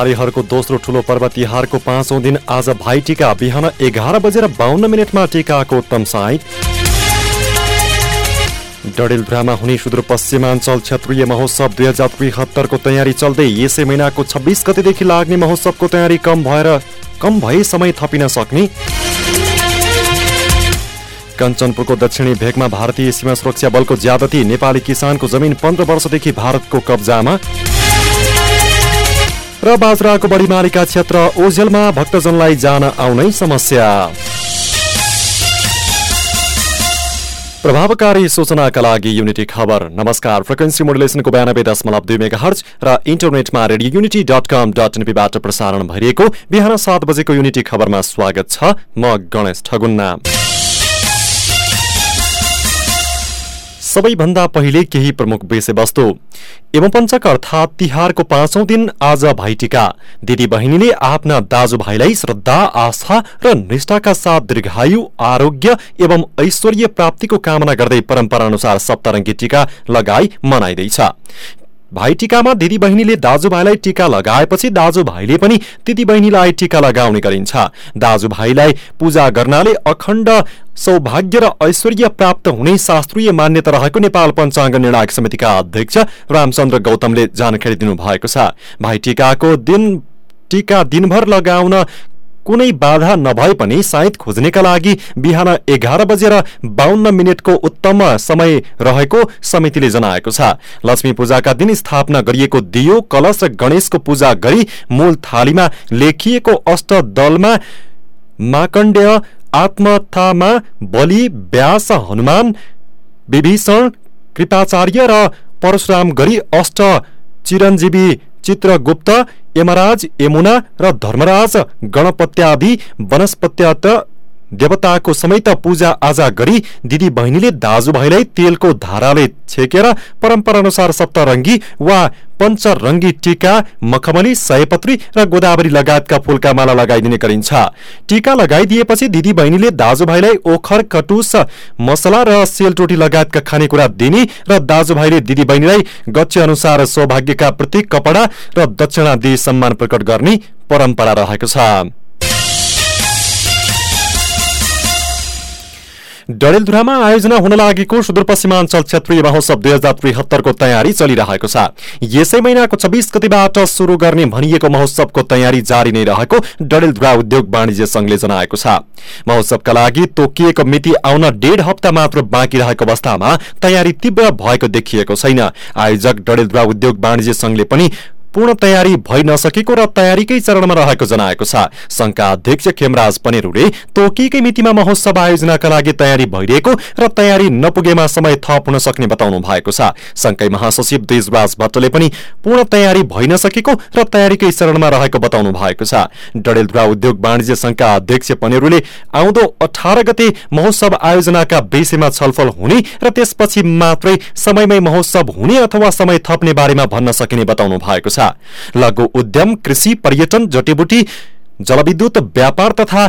नेपालीहरूको दोस्रो ठुलो पर्व तिहारको पाँचौं दिन आज भाइटिका बिहान एघार बजेर बाहन्न मिनटमा टिकाको उत्तम साइत डडेलधुरामा हुने सुदूरपश्चिमाञ्चल क्षेत्रीय महोत्सव दुई हजार त्रिहत्तरको तयारी चल्दै यसै महिनाको छब्बिस गतिदेखि लाग्ने महोत्सवको तयारी कम भएर कम भए समय थपिन सक्ने। कञ्चनपुरको दक्षिणी भेगमा भारतीय सीमा सुरक्षा बलको ज्यादती नेपाली किसानको जमिन पन्ध्र वर्षदेखि भारतको कब्जामा। र बाजुराको बढी मालिका क्षेत्र ओझेलमा भक्तजनलाई जान आउनै समस्या। प्रभावकारी सूचनाका लागि युनिटी खबर। नमस्कार फ्रिक्वेन्सी मोडुलेसनको बयानब्बे दशमलव दुई मेगा हर्च र इन्टरनेटमा radio unity dot com dot एनपीबाट प्रसारण भइरहेको बिहान सात बजेको युनिटी खबरमा स्वागत छ म गणेश ठगुन्ना। सबैभन्दा पहिले केही प्रमुख विषयवस्तु एवपञ्चक अर्थात् तिहारको पाँचौं दिन आज भाइटिका दिदी बहिनीले आफ्ना दाजुभाइलाई श्रद्धा आस्था र निष्ठाका साथ दीर्घायु आरोग्य एवं ऐश्वर्य प्राप्तिको कामना गर्दै परम्परा अनुसार सप्तरङ्गी टिका लगाई मनाइँदैछ। भाइटिकामा दिदी बहिनीले दाजुभाइलाई टिका लगाएपछि दाजुभाइले पनि दिदी बहिनीलाई टिका लगाउने गरिन्छ। दाजुभाइलाई पूजा गर्नाले अखण्ड सौभाग्य र ऐश्वर्य प्राप्त हुने शास्त्रीय मान्यता रहेको नेपाल पञ्चाङ्ग निर्णायक समितिका अध्यक्ष रामचन्द्र गौतमले जानकारी दिनुभएको छ। भाइटिकाको दिन टिका दिनभर लगाउन कुनै बाधा नभए पनि सायद खोज्नेका लागि बिहान एघार बजेर बाहन्न मिनटको उत्तम समय रहेको समितिले जनाएको छ। लक्ष्मी पूजाका दिन स्थापना गरिएको दियो कलश र गणेशको पूजा गरी मूल थालीमा लेखिएको अष्ट दलमा माकण्डेय आत्मथामा बलि व्यास हनुमान विभीषण कृपाचार्य र परशुराम गरी अष्ट चिरञ्जीवी चित्रगुप्त यमराज यमुना र धर्मराज गणपत्यादि वनस्पत्यात देवताको समेत पूजा आजा गरी दिदी बहिनीले दाजुभाइलाई तेलको धाराले छेकेर परम्परा अनुसार सप्तरङ्गी वा पञ्चरङ्गी टिका मखमली सयपत्री र गोदावरी लगायतका फूलका माला लगाइदिने गरिन्छ। टिका लगाइदिएपछि दिदी बहिनीले दाजुभाइलाई ओखर कटुस मसला र सेलटोटी लगायतका खानेकुरा दिने र दाजुभाइले दिदी बहिनीलाई अनुसार सौभाग्यका प्रतीक कपडा र दक्षिणा दिई सम्मान प्रकट गर्ने परम्परा रहेको छ। डडेलधुरामा आयोजना हुन लागेको सुदूरपश्चिमाञ्चल क्षेत्रीय महोत्सव दुई हजार त्रिहत्तरको तयारी चलिरहेको छ। यसै महिनाको छब्बीस गतिबाट शुरू गर्ने भनिएको महोत्सवको तयारी जारी नै रहेको डडेलधुरा उद्योग वाणिज्य संघले जनाएको छ। महोत्सवका लागि तोकिएको मिति आउन डेढ हप्ता मात्र बाँकी रहेको अवस्थामा तयारी तीव्र भएको देखिएको छैन। आयोजक डडेलधुरा उद्योग वाणिज्य संघले पनि पूर्ण तयारी भइ नसकेको र तयारीकै चरणमा रहेको जनाएको छ। संघका अध्यक्ष खेमराज पनेरूले तोकिएकै मितिमा महोत्सव आयोजनाका लागि तयारी भइरहेको र तयारी नपुगेमा समय थप हुन सक्ने बताउनु भएको छ। संघकै महासचिव देशराज भट्टले पनि पूर्ण तयारी भइ नसकेको र तयारीकै चरणमा रहेको बताउनु भएको छ। डडेलधुरा उद्योग वाणिज्य संघका अध्यक्ष पनेरूले आउँदो अठार गते महोत्सव आयोजनाका विषयमा छलफल हुने र त्यसपछि मात्रै समयमै महोत्सव हुने अथवा समय थप्ने बारेमा भन्न सकिने बताउनु भएको छ। लघु उद्यम कृषि पर्यटन जटीबुटी जलविद्युत व्यापार तथा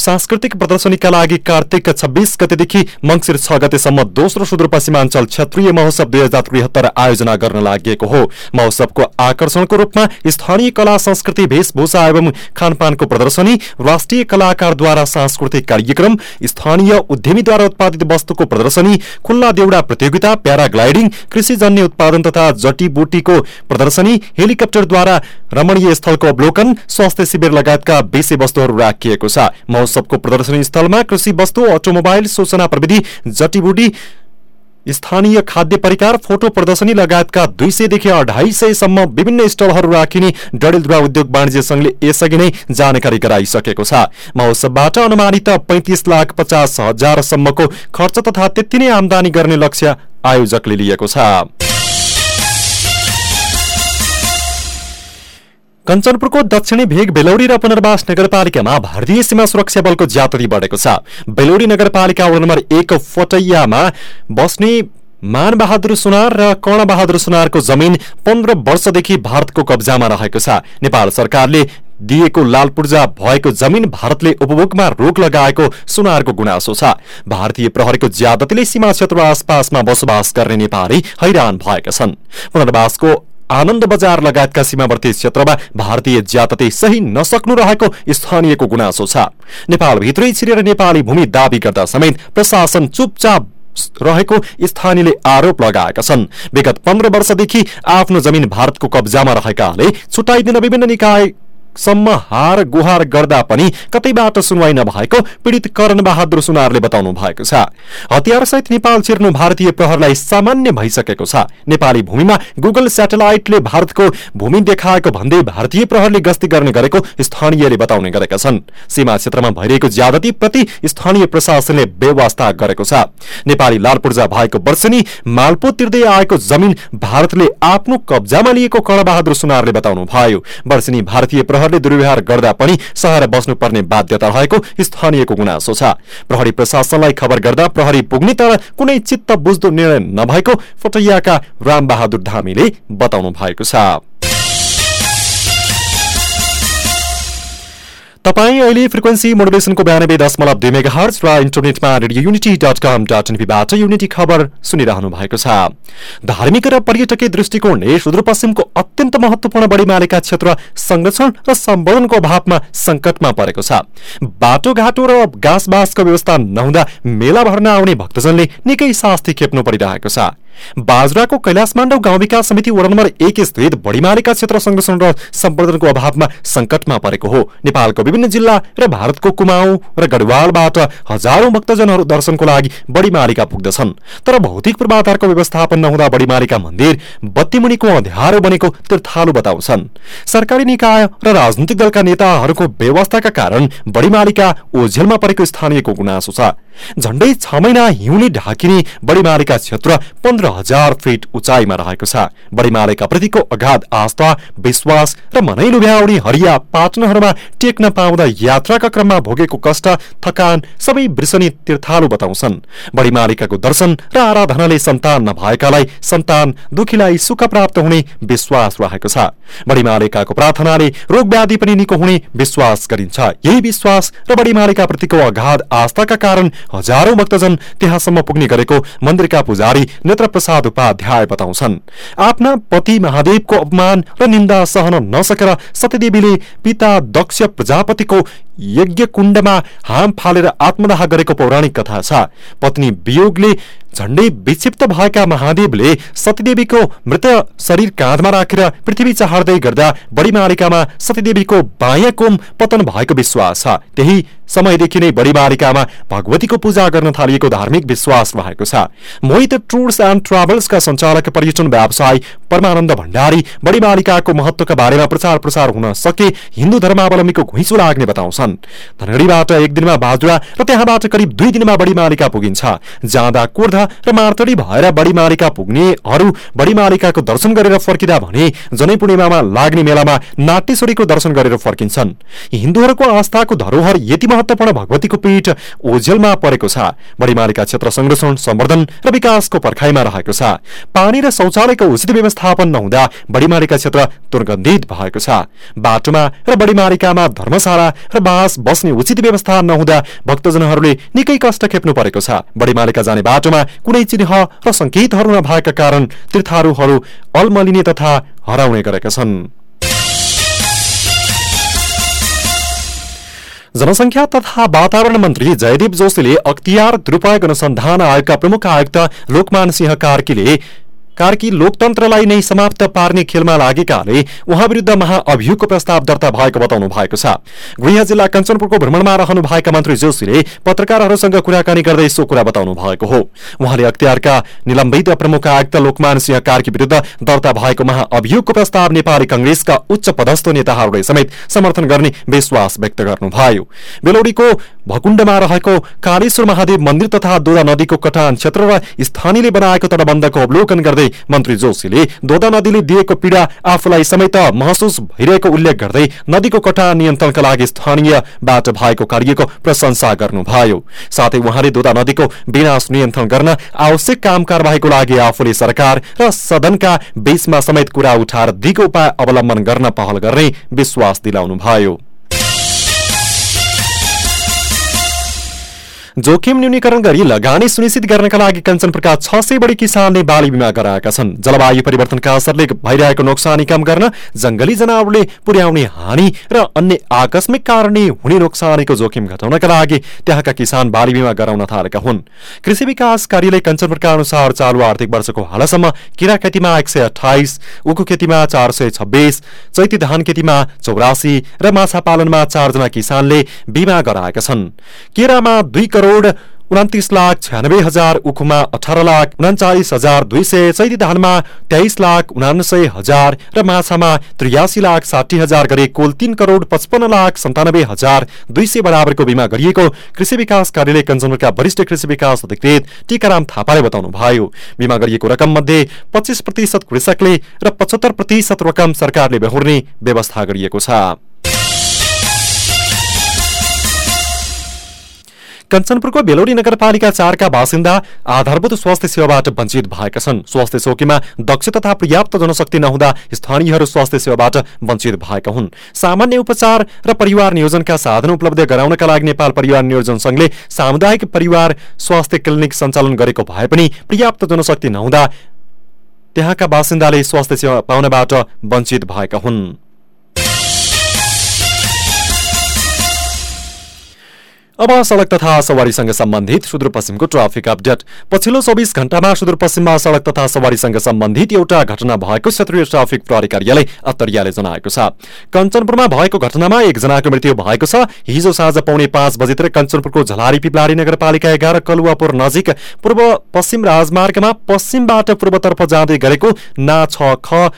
सांस्कृतिक प्रदर्शनीका लागि कार्तिक छब्बीस गतेदेखि मंगिर छ गतेसम्म दोस्रो सुदूरपश्चिमाञ्चल क्षेत्रीय महोत्सव दुई हजार त्रिहत्तर आयोजना गर्न लागि हो। महोत्सवको आकर्षणको रूपमा स्थानीय कला संस्कृति वेशभूषा एवं खानपानको प्रदर्शनी राष्ट्रिय कलाकारद्वारा सांस्कृतिक कार्यक्रम स्थानीय उद्यमीद्वारा उत्पादित वस्तुको प्रदर्शनी खुल्ला देउडा प्रतियोगिता प्याराग्लाइडिङ कृषिजन्य उत्पादन तथा जटीबुटीको प्रदर्शनी हेलिकप्टरद्वारा रमणीय स्थलको अवलोकन स्वास्थ्य शिविर लगायतका विषयवस्तुहरू राखिएको छ। महोत्सवको प्रदर्शनी स्थलमा कृषि वस्तु अटोमोबाइल सूचना प्रविधि जटीबुटी स्थानीय खाद्य परिकार फोटो प्रदर्शनी लगायतका दुई सयदेखि अढाई सयसम्म विभिन्न स्टलहरू राखिने डडेलधुरा उद्योग वाणिज्य संघले यसअघि नै जानकारी गराइसकेको छ। महोत्सवबाट अनुमानित पैंतिस लाख पचास हजारसम्मको खर्च तथा त्यति नै आमदानी गर्ने लक्ष्य आयोजकले लिएको छ। कञ्चनपुरको दक्षिणी भेग बेलौडी र पुनर्वास नगरपालिकामा भारतीय सीमा सुरक्षा बलको ज्यातरी बढेको छ। बेलौडी नगरपालिका वडा नम्बर एक फटैयामा बस्ने मानबहादुर सुनार र कर्णबहादुर सुनारको जमिन पन्ध्र वर्षदेखि भारतको कब्जामा रहेको छ। नेपाल सरकारले दिएको लाल पूर्जा भएको जमिन भारतले उपभोगमा रोक लगाएको सुनारको गुनासो छ। भारतीय प्रहरीको ज्यादतीले सीमा क्षेत्र आसपासमा बसोबास गर्ने नेपाली हैरान भएका छन्। पुनर्वासको आनन्द बजार लगायतका सीमावर्ती क्षेत्रमा भारतीय ज्यातती सही नसक्नु रहेको स्थानीयको गुनासो छ। नेपालभित्रै छिरेर नेपाली भूमि दावी गर्दा समेत प्रशासन चुपचाप रहेको स्थानीयले आरोप लगाएका छन्। विगत पन्ध्र वर्षदेखि आफ्नो जमिन भारतको कब्जामा रहेकाले छुट्याइदिन विभिन्न निकाय सम्म हार गुहार गर्दा पनि कतैबाट सुनवाई नभएको पीड़ित करण बहादुर सुनारले बताउनु भएको छ। हतियारसहित नेपाल छिर्नु भारतीय प्रहरलाई सामान्य भइसकेको छ। नेपाली भूमिमा गुगल सेटेलाइटले भारतको भूमि देखाएको भन्दै भारतीय प्रहरले गस्ती गर्ने गरेको स्थानीयले बताउने गरेका छन्। सीमा क्षेत्रमा भइरहेको ज्यादती प्रति स्थानीय प्रशासनले व्यवस्था गरेको छ। नेपाली लाल पूर्जा भएको वर्षनी मालपो तिर्दै आएको जमिन भारतले आफ्नो कब्जामा लिएको कणबहादुर सुनारले बताउनु भयो वर्षनी भारतीय प्रहरले दुर्व्यवहार गर्दा पनि सहर बस्नुपर्ने बाध्यता रहेको स्थानीयको गुनासो छ। प्रहरी प्रशासनलाई खबर गर्दा प्रहरी पुग्ने तर कुनै चित्त बुझ्दो निर्णय नभएको फटैयाका रामबहादुर धामीले बताउनु भएको छ। तपाईँ अहिले फ्रिक्वेन्सी मोडुलेसनको बयानब्बे दशमलव दुई मेगा हर्च र इन्टरनेटमा radio unity dot com dot एनपीबाट unity खबर सुनिरहनु भएको छ। धार्मिक र पर्यटकीय दृष्टिकोणले सुदूरपश्चिमको अत्यन्त महत्वपूर्ण बढीमालेका क्षेत्र संरक्षण र सम्बोधनको अभावमा संकटमा परेको छ। बाटोघाटो र गाँस बाँसको व्यवस्था नहुँदा मेला भर्न आउने भक्तजनले निकै शास्ति खेप्नु परिरहेको छ। बाजुराको कैलाश माण्डव गाउँ विकास समिति वडा नम्बर एक स्थित बढीमालेका क्षेत्र संरक्षण र सम्वर्धनको अभावमा संकटमा परेको हो। नेपालको विभिन्न जिल्ला र भारतको कुमाऊ र गढवालबाट हजारौं भक्तजनहरू दर्शनको लागि बढीमालिका पुग्दछन्। तर भौतिक पूर्वाधारको व्यवस्थापन नहुँदा बढीमालिका मन्दिर बत्तीमुनिको अँध्यारो बनेको तीर्थालु बताउँछन्। सरकारी निकाय र राजनैतिक दलका नेताहरूको व्यवस्थाका कारण बढीमालिका ओझेलमा परेको स्थानीयको गुनासो छ। झण्डै छ महिना हिउँले ढाकिने बढीमालेका क्षेत्र पन्ध्र हजार फिट उचाइमा रहेको छ। बढीमालेका प्रतिको अगाध आस्था विश्वास र मनै लुभ्याउने हरिया पाटनहरूमा टेक्न पाउँदा यात्राका क्रममा भोगेको कष्ट थकान सबै वृषणी तीर्थालु बताउँछन्। बढीमालिकाको दर्शन र आराधनाले सन्तान नभएकालाई सन्तान दुखीलाई सुख प्राप्त हुने विश्वास रहेको छ। बढीमालिकाको प्रार्थनाले रोग व्याधि पनि निको हुने विश्वास गरिन्छ। यही विश्वास र बढीमालिका प्रतिको अगाध आस्थाका कारण हजारौं भक्तजन त्यहाँसम्म पुग्ने गरेको मन्दिरका पुजारी नेत्र प्रसाद उपाध्याय बताउँछन्। आफ्ना पति महादेवको अपमान र निन्दा सहन नसकेर सत्यदेवीले पिता दक्ष प्रजापतिको यज्ञ कुण्डमा हाम फालेर आत्मदाह गरेको पौराणिक कथा छ। पत्नी वियोगले झण्डै विक्षिप्त भएका महादेवले सतीदेवीको मृत शरीर काँधमा राखेर पृथ्वी चहार्दै गर्दा बढीमालिकामा सतीदेवीको बायाँ कोम पतन भएको विश्वास छ। त्यही समयदेखि नै बढीमालिकामा भगवतीको पूजा गर्न थालिएको धार्मिक विश्वास रहेको छ। मोहित टुर्स एण्ड ट्राभल्सका सञ्चालक पर्यटन व्यवसायी परमानन्द भण्डारी बढीमालिकाको महत्वका बारेमा प्रचार प्रसार हुन सके हिन्दू धर्मावलम्बीको घुइँचो लाग्ने बताउँछन्। धनगढीबाट एक दिनमा बाजुरा र त्यहाँबाट करिब दुई दिनमा बढीमालिका पुगिन्छ। जाँदा कुर्धा र मार्तडी भएर बढीमालिका पुग्नेहरू बढीमालिकाको दर्शन गरेर फर्किँदा भने जनै पूर्णिमामा लाग्ने मेलामा नाट्यश्वरीको दर्शन गरेर फर्किन्छन्। हिन्दूहरूको आस्थाको धरोहर यति महत्वपूर्ण भगवतीको पीठ ओझेलमा परेको छ। बढीमालिका क्षेत्र संरक्षण सम्वर्धन र विकासको पर्खाइमा रहेको छ। पानी र शौचालयको उचित व्यवस्थापन नहुँदा बढीमालिका क्षेत्र दुर्गन्धित भएको छ। बाटोमा र बढीमालिकामा धर्मशाला र बास बस्ने उचित व्यवस्था नहुँदा भक्तजनहरूले निकै कष्ट खेप्नु परेको छ। बढीमालिका जाने बाटोमा कुनै चिन्ह र संकेतहरू नभएका कारण तीर्थारूहरू अलमलिने तथा हराउने गरेका छन्। जनसंख्या तथा वातावरण मन्त्री जयदीप जोशीले अख्तियार दुरूपयोग अनुसन्धान आयोगका प्रमुख आयुक्त लोकमान सिंह कार्कीले कार्की लोकतन्त्रलाई नै समाप्त पार्ने खेलमा लागेकाले उहाँ विरूद्ध महाअभियोगको प्रस्ताव दर्ता भएको बताउनु भएको छ। गृह जिल्ला कञ्चनपुरको भ्रमणमा रहनु भएका मन्त्री जोशीले पत्रकारहरूसँग कुराकानी गर्दै सो कुरा बताउनु भएको हो। उहाँले अख्तियारका निलम्बित प्रमुख आयुक्त लोकमान सिंह कार्की विरूद्ध दर्ता भएको महाअभियोगको प्रस्ताव नेपाली कंग्रेसका उच्च पदस्थ नेताहरूले समेत समर्थन गर्ने विश्वास व्यक्त गर्नुभयो। बेलौडीको भकुण्डमा रहेको कालेश्वर महादेव मन्दिर तथा दोदा नदीको कटान क्षेत्र र स्थानीयले बनाएको तटबन्धको अवलोकन गर्दै मन्त्री जोशीले दोदा नदीले दिएको पीड़ा आफूलाई समेत महसुस भइरहेको उल्लेख गर्दै नदीको कटा नियन्त्रणका लागि स्थानीयबाट भएको कार्यको प्रशंसा गर्नुभयो। साथै उहाँले दोदा नदीको विनाश नियन्त्रण गर्न आवश्यक काम कारवाहीको लागि आफूले सरकार र सदनका बीचमा समेत कुरा उठाएर दिगो उपाय अवलम्बन गर्न पहल गर्ने विश्वास दिलाउनुभयो। जोखिम न्यूनीकरण गरी लगानी सुनिश्चित गर्नका लागि कञ्चनपुरका छ सय बढी किसानले बाली बिमा गराएका छन्। जलवायु परिवर्तनका असरले भइरहेको नोक्सानी कम गर्न जंगली जनावरले पुर्याउने हानि र अन्य आकस्मिक कारणले हुने नोक्सानीको जोखिम घटाउनका लागि त्यहाँका किसान बाली बिमा गराउन थालेका हुन्। कृषि विकास कार्यालय कञ्चनपुरका अनुसार चालु आर्थिक वर्षको हालसम्म किरा खेतीमा एक सय अठाइस उखु खेतीमा चार सय छब्बीस चैती धान खेतीमा चौरासी र माछा पालनमा चारजना किसानले बिमा गराएका छन्। केरामा दुई करोड उन्तिस लाख छ्यानब्बे हजार उखुमा अठार लाख उन्चालिस हजार दुई सय चैती धानमा तेइस लाख उनासय हजार र माछामा त्रियासी लाख साठी हजार गरी कुल तीन करोड पचपन्न लाख सन्तानब्बे हजार दुई सय बराबरको बिमा गरिएको कृषि विकास कार्यालय कञ्चनपुरका वरिष्ठ कृषि विकास अधिकृत टीकाराम थापाले बताउनुभयो। बिमा गरिएको रकम मध्ये पच्चिस प्रतिशत कृषकले र पचहत्तर प्रतिशत रकम सरकारले बेहोर्ने व्यवस्था गरिएको छ। कञ्चनपुरको बेलोडी नगरपालिका चारका बासिन्दा आधारभूत स्वास्थ्य सेवाबाट वञ्चित भएका छन्। स्वास्थ्य चौकीमा दक्ष तथा पर्याप्त जनशक्ति नहुँदा स्थानीयहरू स्वास्थ्य सेवाबाट वञ्चित भएका हुन्। सामान्य उपचार र परिवार नियोजनका साधन उपलब्ध गराउनका लागि नेपाल परिवार नियोजन संघले सामुदायिक परिवार स्वास्थ्य क्लिनिक सञ्चालन गरेको भए पनि पर्याप्त जनशक्ति नहुँदा त्यहाँका बासिन्दाले स्वास्थ्य सेवा पाउनबाट वञ्चित भएका हुन्। अब सड़क तथा सवारीसँग सम्बन्धित सुदूरपश्चिमको ट्राफिक अपडेट। पछिल्लो चौबिस घण्टामा सुदूरपश्चिममा सड़क तथा सवारीसँग सम्बन्धित एउटा घटना भएको क्षेत्रीय ट्राफिक प्रहरी कार्यालय अत्तरियाले जनाएको छ। कञ्चनपुरमा भएको घटनामा एकजनाको मृत्यु भएको छ। हिजो साँझ पाउने पाँच बजीतिर कञ्चनपुरको झलारी पिपलारी नगरपालिका एघार कलुवापुर नजिक पूर्व पश्चिम राजमार्गमा पश्चिमबाट पूर्वतर्फ जाँदै गरेको ना छ ख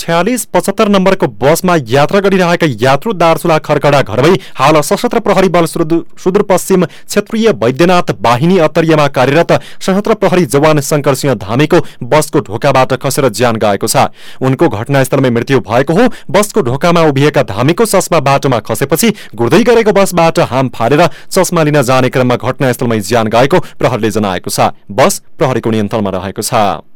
छ्यालिस पचहत्तर नम्बरको बसमा यात्रा गरिरहेका यात्रु दार्चुला खरकडा घर भई हाल सशस्त्र प्रहरी बल सुदूरपश्चिम क्षेत्रीय वैद्यनाथ बाहिनी अत्तरियामा कार्यरत सशस्त्र प्रहरी जवान शंकर सिंह धामीको बसको ढोकाबाट खसेर ज्यान गएको छ। उनको घटनास्थलमै मृत्यु भएको हो। बसको ढोकामा उभिएका धामीको चस्मा बाटोमा खसेपछि घुर्दै गरेको बसबाट हाम फालेर चस्मा लिन जाने क्रममा घटनास्थलमै ज्यान गएको प्रहरीले जनाएको छ। बस प्रहरीको नियन्त्रणमा रहेको छ।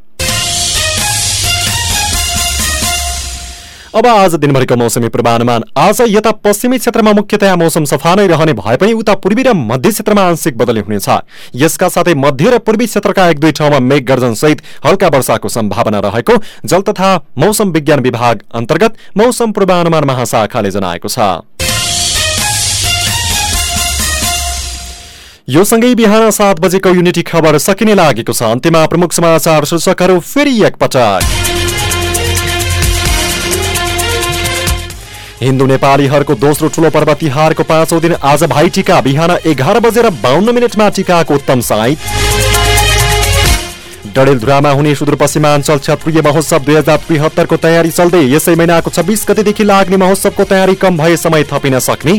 अब आज दिनभरिको मौसमी पूर्वानुमान। आज यता पश्चिमी क्षेत्रमा मुख्यतया मौसम सफा नै रहने भए पनि उता पूर्वी र मध्य क्षेत्रमा आंशिक बदली हुनेछ। यसका साथै मध्य र पूर्वी क्षेत्रका एक दुई ठाउँमा मेघ गर्जन सहित हल्का वर्षाको सम्भावना रहेको जल तथा मौसम विज्ञान विभाग अन्तर्गत मौसम पूर्वानुमान महाशाखाले जनाएको छ। यो सँगै बिहान सात बजेको युनिटी खबर सकिने लागेको छ। अन्त्यमा प्रमुख समाचार शीर्षकहरू फेरि एकपटक। हिन्दू नेपालीहरूको दोस्रो ठूलो पर्व तिहारको पाँचौं दिन आज भाइ टिका बिहान एघार बजेर बाहन्न मिनटमा टिकाको उत्तम साइत डडेलधुरामा हुने सुदूरपश्चिमाञ्चल क्षेत्रीय महोत्सव दुई हजार त्रिहत्तरको तयारी चल्दै यसै महिनाको छब्बिस गतेदेखि लाग्ने महोत्सवको तयारी कम भए समय थपिन सक्ने।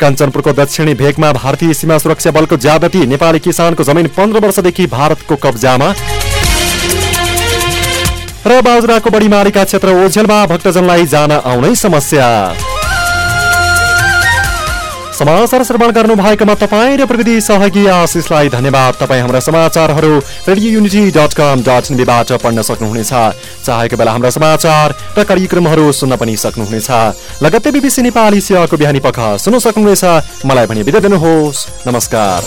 कञ्चनपुरको दक्षिणी भेगमा भारतीय सीमा सुरक्षा बलको ज्यादती नेपाली किसानको जमिन पन्ध्र वर्षदेखि भारतको कब्जामा। र बाजुराको बढी मारिका क्षेत्र ओझेलमा भक्तजनलाई जान आउनै समस्या। समाचार श्रवण गर्नु भएकोमा तपाईँ र प्रविधि सहयोगी आशिषलाई धन्यवाद। तपाईँ हाम्रा समाचारहरू radio unity dot com dot इनबीबाट पढ्न सक्नुहुनेछ। चाहेको बेला हाम्रा समाचार र कार्यक्रमहरू सुन्न पनि सक्नुहुनेछ। लगत्तै बिबिसी नेपाली सेवाको बिहानी पख सुन्न सक्नुहुनेछ। मलाई भने बिदा दिनुहोस्। नमस्कार।